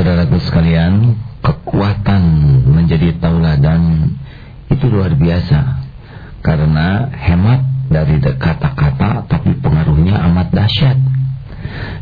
Saudaraku sekalian, kekuatan menjadi tauladan itu luar biasa. Karena hemat dari kata-kata tapi pengaruhnya amat dahsyat.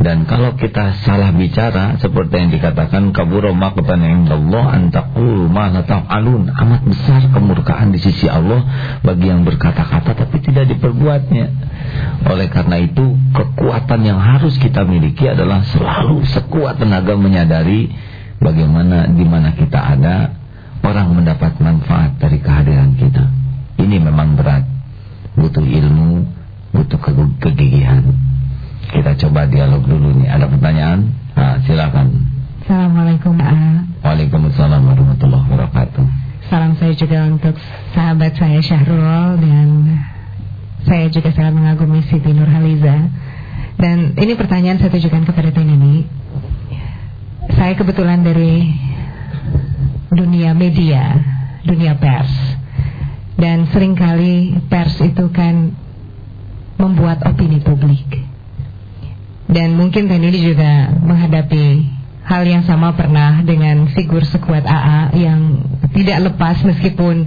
Dan kalau kita salah bicara seperti yang dikatakan kabura maqtan indallah an taqulu ma la taf'alun. Amat besar kemurkaan di sisi Allah bagi yang berkata-kata tapi tidak diperbuatnya. Oleh karena itu, kekuatan yang harus kita miliki adalah selalu sekuat tenaga menyadari bagaimana di mana kita ada orang mendapat manfaat dari kehadiran kita. Ini memang berat. Butuh ilmu, dialog dulu nih. Ada pertanyaan? Nah, silakan. Assalamualaikum Waalaikumsalam warahmatullahi wabarakatuh. Salam saya juga untuk sahabat saya Syahrul dan saya juga sangat mengagumi Siti Nurhaliza. Dan ini pertanyaan saya tujukan kepada Nini. Saya kebetulan dari dunia media, dunia pers. Dan sering kali pers itu kan membuat opini publik. Dan mungkin Teh juga menghadapi hal yang sama pernah dengan figur sekuat AA yang tidak lepas meskipun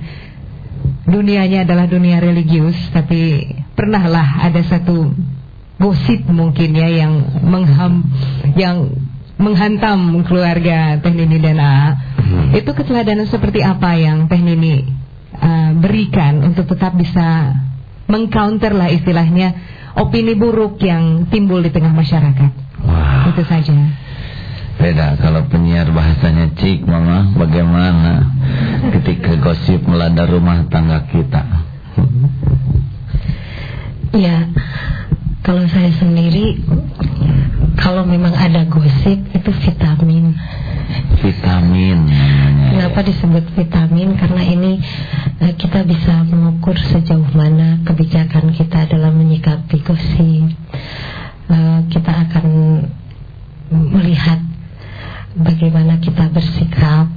dunianya adalah dunia religius tapi pernahlah ada satu gosip mungkin ya yang mengham yang menghantam keluarga Teh Nini dan AA. Hmm. Itu keteladanan seperti apa yang Teh Nini uh, berikan untuk tetap bisa mengcounter lah istilahnya opini buruk yang timbul di tengah masyarakat. Wah. Itu saja. Beda kalau penyiar bahasanya cik mama bagaimana ketika gosip melanda rumah tangga kita. Ya, kalau saya sendiri kalau memang ada gosip itu vitamin vitamin. Kenapa disebut vitamin? Karena ini uh, kita bisa mengukur sejauh mana kebijakan kita dalam menyikapi gosip. Uh, kita akan melihat bagaimana kita bersikap.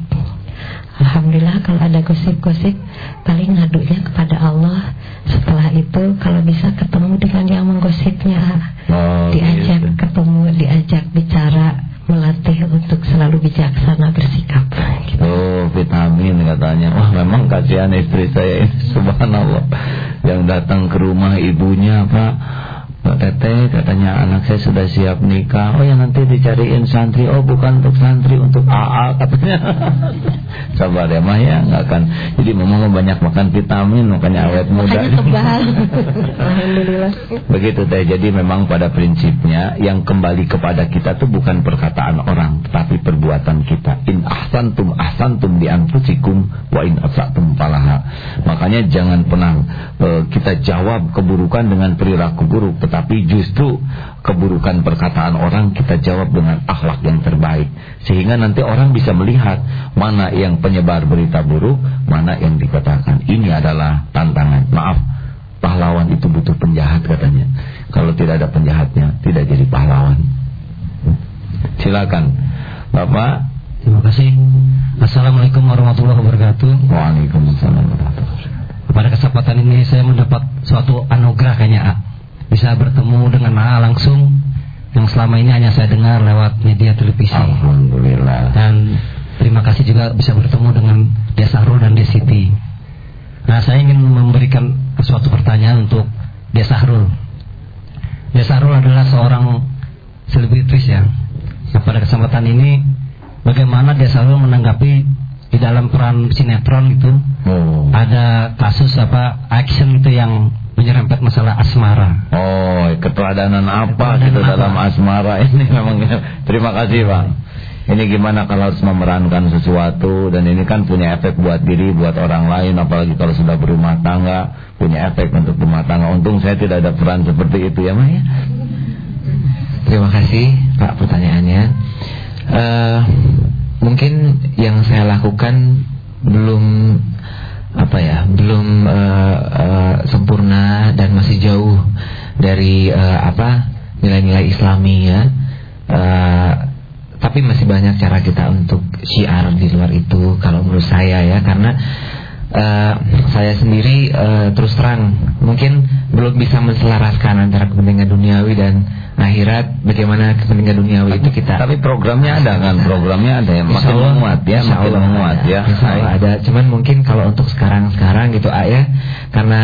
Alhamdulillah kalau ada gosip-gosip paling ngadunya kepada Allah. Setelah itu kalau bisa ketemu dengan yang menggosipnya, oh, diajak gitu. ketemu, diajak bicara melatih untuk selalu bijaksana bersikap. Gitu. Oh, vitamin katanya. Wah, memang kasihan istri saya ini subhanallah. Yang datang ke rumah ibunya, Pak Pak Tete katanya anak saya sudah siap nikah. Oh ya nanti dicariin santri. Oh bukan untuk santri, untuk AA katanya. Coba deh mah ya, nggak akan. Jadi memang banyak makan vitamin, makanya awet muda. Alhamdulillah. Begitu teh. Jadi memang pada prinsipnya yang kembali kepada kita tuh bukan perkataan orang, tapi perbuatan kita. In ahsantum ahsantum di anfusikum wa in asatum falaha. Makanya jangan pernah uh, kita jawab keburukan dengan perilaku buruk, tapi justru keburukan perkataan orang kita jawab dengan akhlak yang terbaik. Sehingga nanti orang bisa melihat mana yang penyebar berita buruk mana yang dikatakan. Ini adalah tantangan. Maaf pahlawan itu butuh penjahat katanya. Kalau tidak ada penjahatnya tidak jadi pahlawan. Silakan. Bapak terima kasih Assalamualaikum warahmatullahi wabarakatuh Waalaikumsalam warahmatullahi wabarakatuh pada kesempatan ini saya mendapat suatu anugerah kayaknya bisa bertemu dengan AA langsung yang selama ini hanya saya dengar lewat media televisi. Alhamdulillah. Dan terima kasih juga bisa bertemu dengan Desahrul dan Desiti. Nah, saya ingin memberikan suatu pertanyaan untuk Desahrul. Desahrul adalah seorang selebritis ya. Nah, pada kesempatan ini bagaimana Desahrul menanggapi di dalam peran sinetron itu oh. ada kasus apa action itu yang menyerempet masalah asmara. Oh, keteladanan apa gitu dalam asmara ini memang. Terima kasih, Bang. Ini gimana kalau harus memerankan sesuatu dan ini kan punya efek buat diri, buat orang lain apalagi kalau sudah berumah tangga, punya efek untuk rumah tangga. Untung saya tidak ada peran seperti itu ya, Maya. Terima kasih, Pak, pertanyaannya. Uh, mungkin yang saya lakukan belum apa ya belum uh, uh, sempurna dan masih jauh dari uh, apa nilai-nilai Islami ya. Uh, tapi masih banyak cara kita untuk syiar di luar itu kalau menurut saya ya. Karena uh, saya sendiri uh, terus terang mungkin belum bisa menselaraskan antara kepentingan duniawi dan akhirat, bagaimana kepentingan duniawi itu kita. Tapi programnya ada kan, programnya ada yang makin Allah, menguat ya, makin menguat ya. Insya Allah ada. Cuman mungkin kalau untuk sekarang-sekarang gitu ayah, karena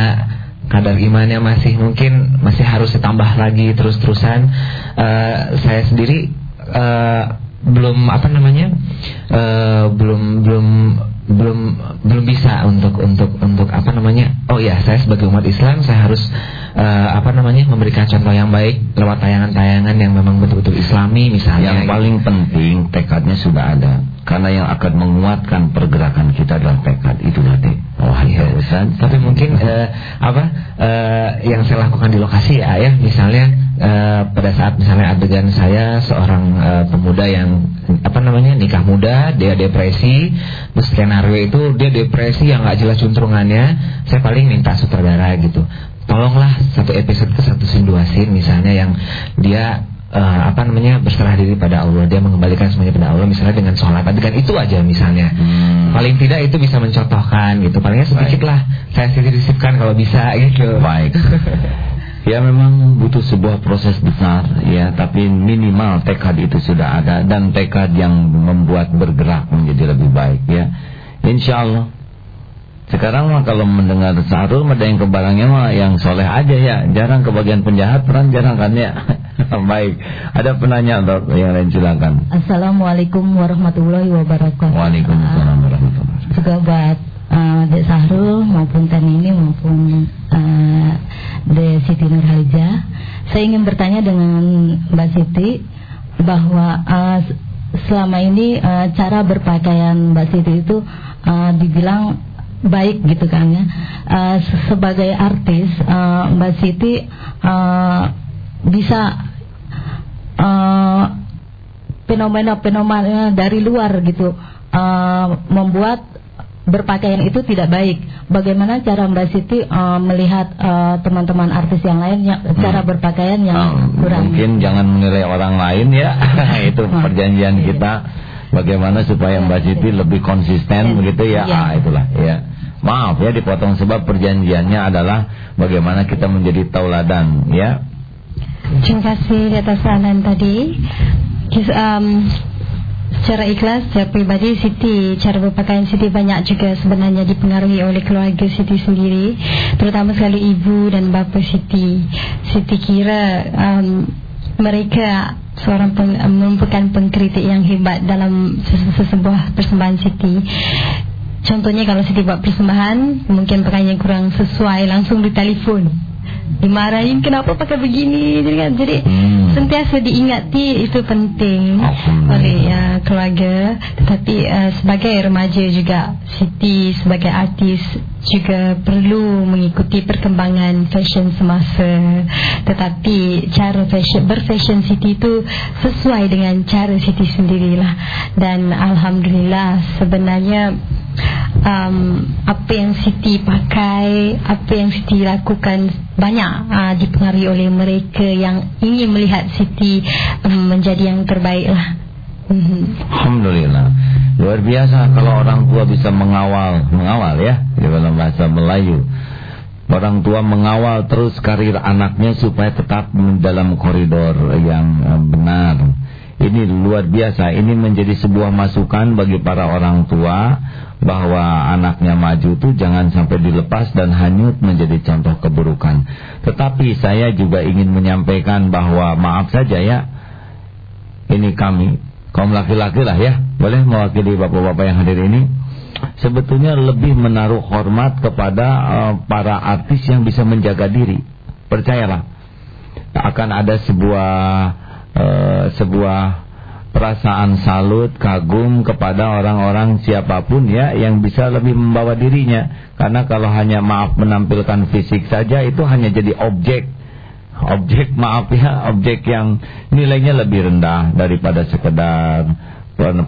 kadar imannya masih mungkin masih harus ditambah lagi terus-terusan. Uh, saya sendiri uh, belum apa namanya uh, belum belum belum belum bisa untuk untuk untuk apa namanya oh ya saya sebagai umat Islam saya harus uh, apa namanya memberikan contoh yang baik lewat tayangan-tayangan yang memang betul-betul Islami misalnya. Yang paling penting tekadnya sudah ada. Karena yang akan menguatkan pergerakan kita adalah tekad. Itu nanti oh iya. Ustaz tapi mungkin uh, apa uh, yang saya lakukan di lokasi ya, ya. Misalnya uh, pada saat misalnya adegan saya seorang uh, pemuda yang apa namanya nikah muda dia depresi terus skenario itu dia depresi yang nggak jelas cuntrungannya saya paling minta sutradara gitu. Tolonglah satu episode ke satu scene dua scene misalnya yang dia uh, apa namanya berserah diri pada Allah. Dia mengembalikan semuanya pada Allah misalnya dengan sholat. Adegan itu aja misalnya. Hmm. paling tidak itu bisa mencontohkan gitu. Palingnya sedikit lah. Saya sisip-sisipkan kalau bisa gitu. Baik. Ya memang butuh sebuah proses besar ya, tapi minimal tekad itu sudah ada. Dan tekad yang membuat bergerak menjadi lebih baik ya. Insya Allah. Sekarang mah kalau mendengar sarul ada yang kebarangnya mah yang soleh aja ya, jarang kebagian penjahat peran jarang kan ya. baik. Ada penanya dok yang lain silakan. Assalamualaikum warahmatullahi wabarakatuh. Waalaikumsalam warahmatullahi wabarakatuh. Juga buat uh, Dek Sahrul maupun Tan ini maupun uh, Dek Siti Nurhaliza. Saya ingin bertanya dengan Mbak Siti bahwa uh, selama ini uh, cara berpakaian Mbak Siti itu uh, dibilang baik gitu kan ya. Uh, sebagai artis uh, Mbak Siti uh, bisa fenomena-fenomena uh, dari luar gitu uh, membuat berpakaian itu tidak baik. Bagaimana cara Mbak Siti uh, melihat teman-teman uh, artis yang lain yang hmm. cara berpakaian yang uh, kurang? Mungkin jangan menilai orang lain ya. itu perjanjian iya. kita. Bagaimana supaya Mbak Siti lebih konsisten begitu ya? ya. Ah itulah ya. Maaf ya dipotong sebab perjanjiannya adalah bagaimana kita menjadi tauladan ya. Terima kasih atas saran tadi. Um, Secara ikhlas, secara pribadi Siti, cara berpakaian Siti banyak juga sebenarnya dipengaruhi oleh keluarga Siti sendiri Terutama sekali ibu dan bapa Siti. Siti kira um, mereka seorang peng, merupakan pengkritik yang hebat dalam sesebuah persembahan Siti. Contohnya kalau Siti buat persembahan, mungkin pakaian yang kurang sesuai langsung ditelepon dimarahin kenapa pakai begini jadi kan? Jadi hmm. sentiasa diingati itu penting. Oleh ya, keluarga. Tetapi uh, sebagai remaja juga Siti sebagai artis juga perlu mengikuti perkembangan fashion semasa. Tetapi cara fashion berfashion Siti itu sesuai dengan cara Siti sendirilah. Dan alhamdulillah sebenarnya um, apa yang Siti pakai apa yang Siti lakukan banyak uh, dipengaruhi oleh mereka yang ingin melihat Siti um, menjadi yang terbaik lah. Alhamdulillah. Luar biasa kalau orang tua bisa mengawal Mengawal ya dalam bahasa Melayu. Orang tua mengawal terus karir anaknya Supaya tetap dalam koridor yang eh, benar Ini luar biasa. Ini menjadi sebuah masukan bagi para orang tua Bahwa anaknya maju itu jangan sampai dilepas dan hanyut menjadi contoh keburukan. Tetapi saya juga ingin menyampaikan bahwa Maaf saja ya Ini kami kaum laki-laki lah ya. Boleh mewakili bapak-bapak yang hadir ini? Sebetulnya lebih menaruh hormat kepada uh, para artis yang bisa menjaga diri. Percayalah akan ada sebuah uh, sebuah perasaan salut kagum kepada orang-orang siapa pun ya yang bisa lebih membawa dirinya. Karena kalau hanya maaf menampilkan fisik saja itu hanya jadi objek. Objek maaf ya objek yang nilainya lebih rendah daripada sekedar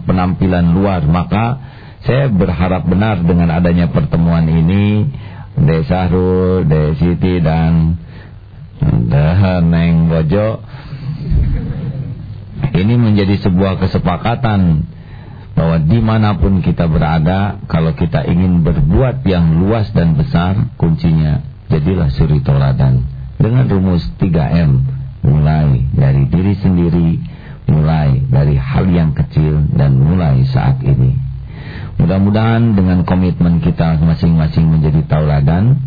penampilan luar. Maka saya berharap benar dengan adanya pertemuan ini De Sahrul, De Siti dan Neng Bojo ini menjadi sebuah kesepakatan bahwa di mana pun kita berada kalau kita ingin berbuat yang luas dan besar kuncinya jadilah suri toladan dengan rumus 3M mulai dari diri sendiri, mulai dari hal yang kecil dan mulai saat ini. Mudah-mudahan dengan komitmen kita masing-masing menjadi tauladan,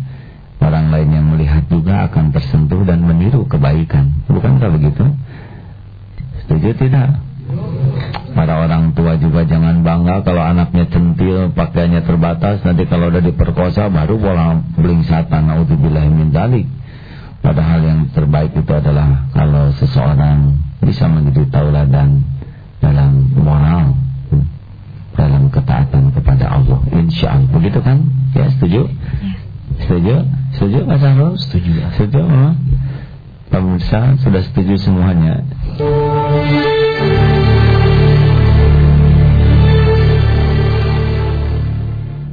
orang lain yang melihat juga akan tersentuh dan meniru kebaikan. Bukankah begitu? Setuju tidak? Para orang tua juga jangan bangga kalau anaknya centil, pakaiannya terbatas, nanti kalau udah diperkosa baru bola beling satan, naudzubillah min dalik. Padahal yang terbaik itu adalah kalau seseorang bisa menjadi tauladan dalam moral, dalam ketaatan kepada Allah. Insya Allah. Begitu kan? Ya, setuju? Ya. Setuju? Setuju Mas Sahrul? Setuju. Setuju? Pemirsa sudah setuju semuanya.